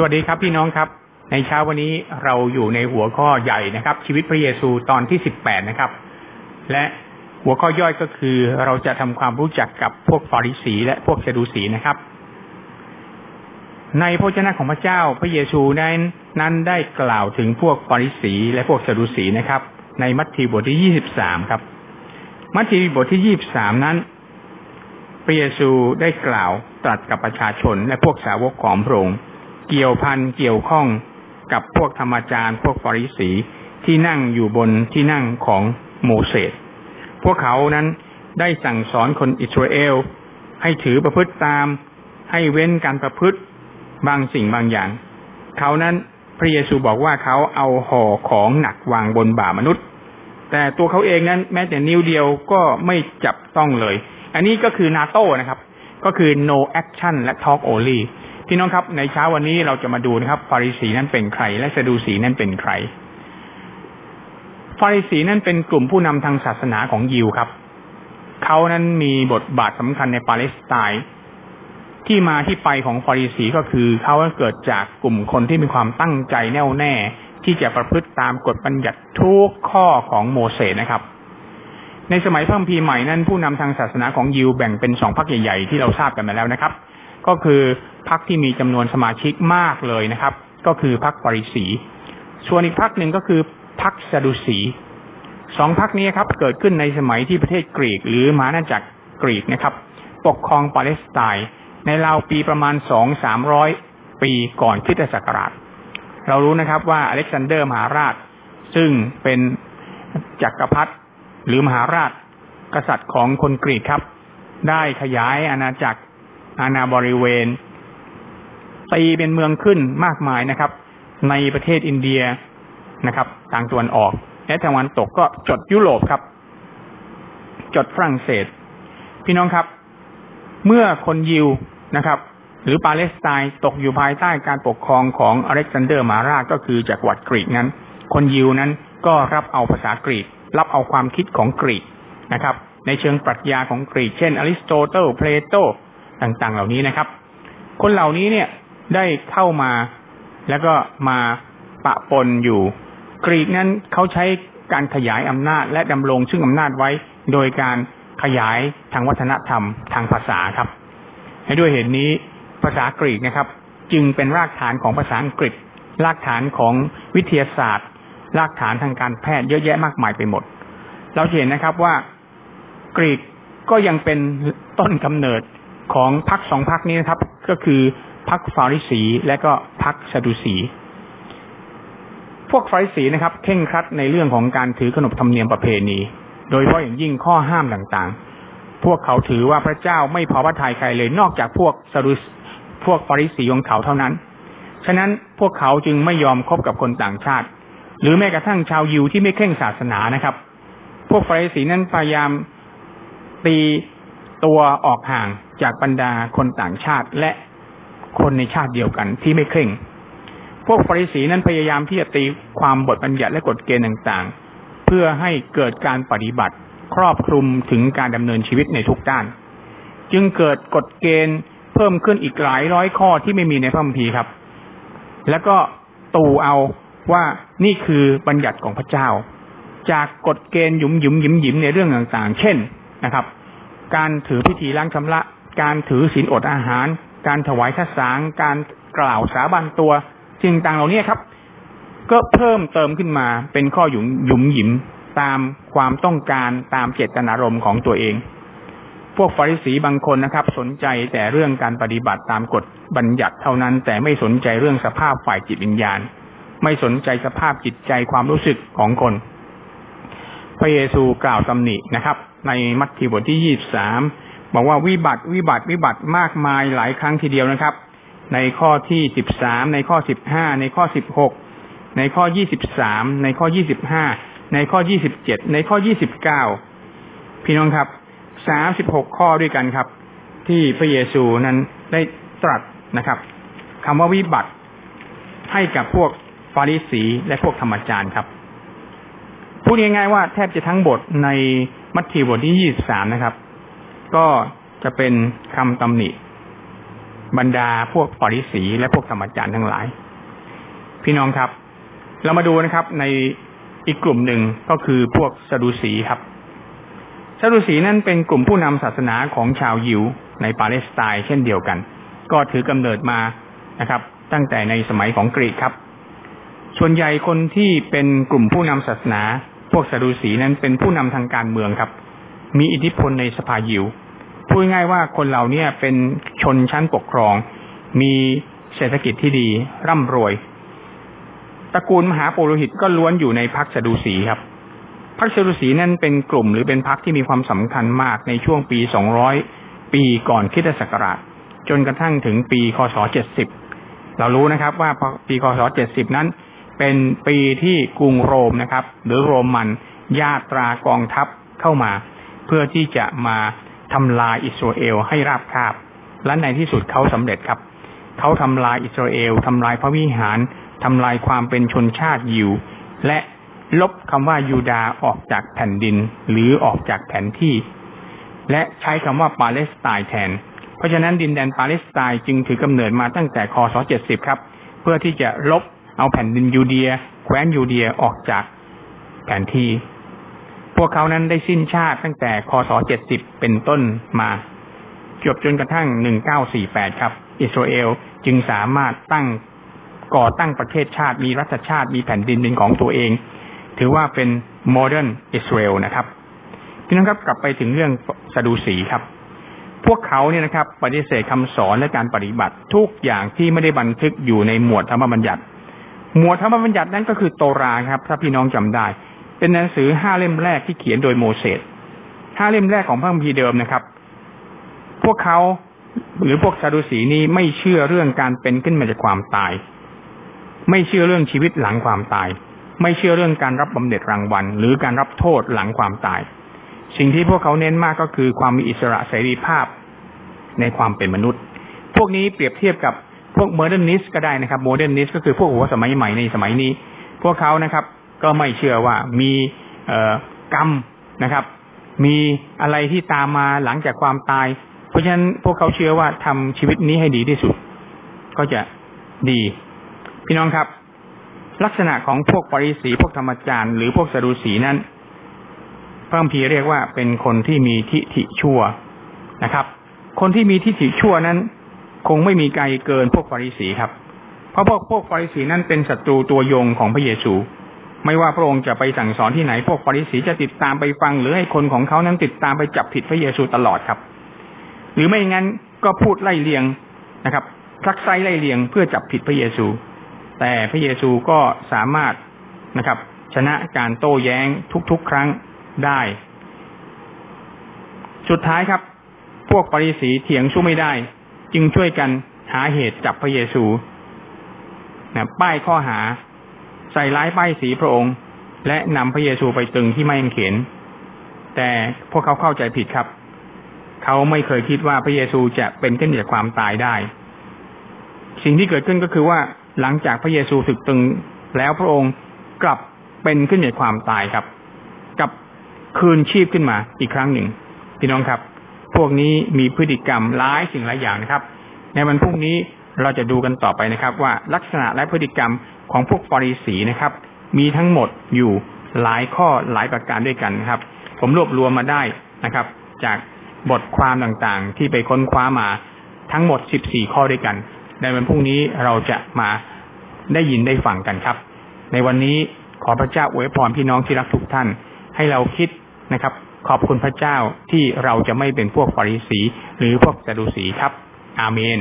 สวัสดีครับพี่น้องครับ ในเช้าวันนี้เราอยู่ในหัวข้อใหญ่นะครับ ชีวิตพระเยซูตอนที่สิบแปดนะครับ และหัวข้อย่อยก็คือเราจะทำความรู้จักกับพวกฟาริสี และพวกเซดูสีนะครับ ในพระเจ้าของพระเจ้าพระเยซูนั้นนั้นได้กล่าวถึงพวกฟาริสี และพวกเซดูสีนะครับ ในมัทธิวบทที่ยี่สิบสามครับ มัทธิวบทที่ยี่บสามนั้น พระเยซูได้กล่าวตรัสกับประชาชนและพวกสาวกของพระองค์ เกี่ยวพันเกี่ยวข้องกับพวกธรรมจารย์ พวกฟาริสีที่นั่งอยู่บนที่นั่งของโมเสสพวกเขานั้นได้สั่งสอนคนอิสราเอล ให้ถือประพฤติตาม ให้เว้นการประพฤติบางสิ่งบางอย่าง เขานั้นพระเยซูบอกว่าเขาเอาห่อของหนักวางบนบ่ามนุษย์ แต่ตัวเขาเองนั้น แม้แต่นิ้วเดียวก็ไม่จับต้องเลย อันนี้ก็คือนาโต้นะครับ ก็คือ no action และ talk only พี่น้องครับ ในเช้าวันนี้เราจะมาดูนะครับฟาริสีนั้นเป็นใคร และซาดูสีนั้นเป็นใครฟาริสีนั้นเป็นกลุ่มผู้นำทางศาสนาของยิวครับ เขานั้นมีบทบาทสำคัญในปาเลสไตน์ที่มาที่ไปของฟาริสีก็คือเขาเกิดจากกลุ่มคนที่มีความตั้งใจแน่วแน่ ที่จะประพฤติตามกฎบัญญัติทุกข้อของโมเสสนะครับ ในสมัยพระคัมภีร์ใหม่นั้นผู้นำทางศาสนาของยิวแบ่งเป็นสองพรรคใหญ่ๆที่เราทราบกันมาแล้วนะครับ ก็คือพรรคที่มีจำนวนสมาชิกมากเลยนะครับ ก็คือพรรคปริสี ส่วนอีกพรรคหนึ่งก็คือพรรคซาดุสีสองพรรคนี้ครับเกิดขึ้นในสมัยที่ประเทศกรีก หรือมานาจักรกรีกนะครับ ปกครองปาเลสไตน์ในราวปีประมาณสองสามร้อยปีก่อนคริสตศักราช เรารู้นะครับว่าอเล็กซานเดอร์มหาราช ซึ่งเป็นจักรพรรดิหรือมหาราช กษัตริย์ของคนกรีกครับ ได้ขยายอาณาจักร อาณาบริเวณตีเป็นเมืองขึ้นมากมายนะครับ ในประเทศอินเดียนะครับ ทางตะวันออก และทางวันตกก็จดยุโรปครับ จดฝรั่งเศส พี่น้องครับ เมื่อคนยิวนะครับ หรือปาเลสไตน์ตกอยู่ภายใต้การปกครองของอเล็กซานเดอร์มหาราชก็คือจักรวรรดิกรีกนั้น คนยิวนั้นก็รับเอาภาษากรีก รับเอาความคิดของกรีกนะครับ ในเชิงปรัชญาของกรีก เช่นอริสโตเติลเพลโต ต่างๆ เหล่านี้นะครับ คนเหล่านี้เนี่ยได้เข้ามาแล้วก็มาปะปนอยู่ กรีกนั้นเขาใช้การขยายอำนาจ และดำรงซึ่งอำนาจไว้ โดยการขยายทางวัฒนธรรมทางภาษาครับด้วยเหตุนี้ภาษากรีกนะครับ จึงเป็นรากฐานของภาษาอังกฤษ รากฐานของวิทยาศาสตร์ รากฐานทางการแพทย์เยอะแยะมากมายไปหมด เราเห็นนะครับว่ากรีกก็ยังเป็นต้นกำเนิด ของพรรคสองพรรคนี้นะครับ ก็คือพรรคฟาริสี และก็พรรคซาดูสี พวกฟาริสีนะครับเข่งครัดในเรื่องของการถือขนบธรรมเนียมประเพณี โดยเฉพาะอย่างยิ่งข้อห้ามต่างๆ พวกเขาถือว่าพระเจ้าไม่พอพระทัยใครเลยนอกจากพวกซาดูพวกฟาริสีของเขาเท่านั้น ฉะนั้นพวกเขาจึงไม่ยอมคบกับคนต่างชาติ หรือแม้กระทั่งชาวยิวที่ไม่เข่งศาสนานะครับ พวกฟาริสีนั้นพยายามตี ตัวออกห่างจากบรรดาคนต่างชาติและคนในชาติเดียวกันที่ไม่เคร่ง พวกฟาริสีนั้นพยายามที่จะตีความบทบัญญัติและกฎเกณฑ์ต่างๆ เพื่อให้เกิดการปฏิบัติครอบคลุมถึงการดำเนินชีวิตในทุกด้าน จึงเกิดกฎเกณฑ์เพิ่มขึ้นอีกหลายร้อยข้อที่ไม่มีในพระคัมภีร์ครับ แล้วก็ตูเอาว่านี่คือบัญญัติของพระเจ้า จากกฎเกณฑ์หยุมหยุมหยิมหยิมในเรื่องต่างๆ เช่นนะครับ การถือพิธีล้างชำระ การถือศีลอดอาหาร การถวายทศสาง การกล่าวสาบานตัวสิ่งต่างเหล่านี้ครับ ก็เพิ่มเติมขึ้นมาเป็นข้อหยุมหยุมหยิมตามความต้องการตามเจตนารมณ์ของตัวเอง พวกฟาริสีบางคนนะครับ สนใจแต่เรื่องการปฏิบัติตามกฎบัญญัติเท่านั้น แต่ไม่สนใจเรื่องสภาพฝ่ายจิตวิญญาณ ไม่สนใจสภาพจิตใจความรู้สึกของคน พระเยซูกล่าวตำหนินะครับ ในมัทธิวบทที่ยี่สามบอกว่าวิบัติวิบัติวิบัติมากมายหลายครั้งทีเดียวนะครับ ในข้อที่สิบสามในข้อสิบห้าในข้อสิบหกในข้อยี่สิบสามในข้อยี่สิบห้าในข้อยี่สิบเจ็ดในข้อยี่สิบเก้าพี่น้องครับสามสิบหกข้อด้วยกันครับ ที่พระเยซูนั้นได้ตรัสนะครับคำว่าวิบัติให้กับพวกฟาริสีและพวกธรรมจารย์ครับพูดง่ายๆว่าแทบจะทั้งบทใน มัทธิวบทที่ยี่สามนะครับ ก็จะเป็นคำตำหนิ บรรดาพวกปริสีและพวกธรรมจารย์ทั้งหลาย พี่น้องครับ เรามาดูนะครับ ในอีกกลุ่มหนึ่งก็คือพวกสดุสีครับซาดูสีนั้นเป็นกลุ่มผู้นำศาสนาของชาวยิวในปาเลสไตน์เช่นเดียวกัน ก็ถือกำเนิดมานะครับ ตั้งแต่ในสมัยของกรีกครับ ส่วนใหญ่คนที่เป็นกลุ่มผู้นำศาสนา พวกซาดูสีนั้นเป็นผู้นำทางการเมืองครับ มีอิทธิพลในสภายิวพูดง่ายว่าคนเหล่านี้เป็นชนชั้นปกครอง มีเศรษฐกิจที่ดีร่ำรวยตระกูลมหาปุโรหิตก็ล้วนอยู่ในพรรคซาดูสีครับพรรคเชลุสีนั่นเป็นกลุ่มหรือเป็นพรรคที่มีความสำคัญมากในช่วงปี 200 ปีก่อนคริสตศักราช จนกระทั่งถึงปี คศ 70 เรารู้นะครับว่าปี คศ 70 นั้น เป็นปีที่กรุงโรมนะครับ หรือโรมันญาตรากองทัพเข้ามา เพื่อที่จะมาทำลายอิสราเอลให้ราบคาบ และในที่สุดเขาสำเร็จครับเขาทำลายอิสราเอลทำลายพระวิหารทำลายความเป็นชนชาติยิว และลบคำว่ายูดาออกจากแผ่นดิน หรือออกจากแผนที่ และใช้คำว่าปาเลสไตน์แทน เพราะฉะนั้นดินแดนปาเลสไตน์จึงถือกำเนิดมาตั้งแต่คศ 70 ครับ เพื่อที่จะลบ เอาแผ่นดินยูเดีย แคว้นยูเดียออกจากแผนที่ พวกเขานั้นได้สิ้นชาติตั้งแต่คศ70เป็นต้นมาจบจนกระทั่ง 1948 ครับ อิสราเอลจึงสามารถตั้งก่อตั้งประเทศชาติมีรัฐชาติมีแผ่นดินเป็นของตัวเอง ถือว่าเป็นโมเดิร์นอิสราเอลนะครับพี่น้องครับกลับไปถึงเรื่องสะดูสีครับ พวกเขาเนี่ยนะครับ ปฏิเสธคำสอนและการปฏิบัติทุกอย่างที่ไม่ได้บันทึกอยู่ในหมวดธรรมบัญญัติ หมวดธรรมบัญญัตินั้นก็คือโตราครับ ถ้าพี่น้องจำได้ เป็นหนังสือห้าเล่มแรกที่เขียนโดยโมเสสห้าเล่มแรกของพระคัมภีร์เดิมนะครับ พวกเขาหรือพวกซาดูสีนี้ไม่เชื่อเรื่องการเป็นขึ้นมาจากความตาย ไม่เชื่อเรื่องชีวิตหลังความตาย ไม่เชื่อเรื่องการรับบำเหน็จรางวัล หรือการรับโทษหลังความตาย สิ่งที่พวกเขาเน้นมากก็คือความมีอิสระเสรีภาพในความเป็นมนุษย์ พวกนี้เปรียบเทียบกับ พวก modernist ก็ได้นะครับ modernist ก็คือพวกหัวสมัยใหม่ในสมัยนี้ พวกเขานะครับ ก็ไม่เชื่อว่ามีกรรมนะครับ มีอะไรที่ตามมาหลังจากความตาย เพราะฉะนั้นพวกเขาเชื่อว่าทำชีวิตนี้ให้ดีที่สุด ก็จะดี พี่น้องครับ ลักษณะของพวกปริสีพวกธรรมจารย์หรือพวกสรุสีนั้นพระมภีเรียกว่าเป็นคนที่มีทิฏฐิชั่วนะครับ คนที่มีทิฏฐิชั่วนั้น คงไม่มีไกลเกินพวกปริสีครับ เพราะพวกพวกปริสีนั้นเป็นศัตรูตัวยงของพระเยซู ไม่ว่าพระองค์จะไปสั่งสอนที่ไหน พวกปริสีจะติดตามไปฟัง หรือให้คนของเขานั้นติดตามไปจับผิดพระเยซูตลอดครับ หรือไม่งั้นก็พูดไล่เลียงนะครับซักไซไล่เลียงเพื่อจับผิดพระเยซู แต่พระเยซูก็สามารถนะครับ ชนะการโต้แย้งทุกๆ ครั้งได้ สุดท้ายครับ พวกปริสีเถียงสู้ไม่ได้ จึงช่วยกันหาเหตุจับพระเยซูนะป้ายข้อหา ใส่ร้ายป้ายสีพระองค์ และนำพระเยซูไปตึงที่ไม้เขน แต่พวกเขาเข้าใจผิดครับ เขาไม่เคยคิดว่าพระเยซูจะเป็นขึ้นจากความตายได้ สิ่งที่เกิดขึ้นก็คือว่าหลังจากพระเยซูถึกตึงแล้วพระองค์กลับเป็นขึ้นจากความตายครับ กลับคืนชีพขึ้นมาอีกครั้งหนึ่งพี่น้องครับ พวกนี้มีพฤติกรรมร้ายสิ่งหลายอย่างนะครับ ในวันพรุ่งนี้เราจะดูกันต่อไปนะครับ ว่าลักษณะและพฤติกรรมของพวกปริสีนะครับ มีทั้งหมดอยู่หลายข้อหลายประการด้วยกันครับ ผมรวบรวมมาได้นะครับ จากบทความต่างๆ ที่ไปค้นคว้ามาทั้งหมด 14 ข้อด้วยกัน ในวันพรุ่งนี้เราจะมาได้ยินได้ฟังกันครับ ในวันนี้ขอพระเจ้าอวยพรพี่น้องที่รักทุกท่าน ให้เราคิดนะครับ ขอบคุณพระเจ้าที่เราจะไม่เป็นพวกฟาริสี หรือพวกซาดูสีครับ อาเมน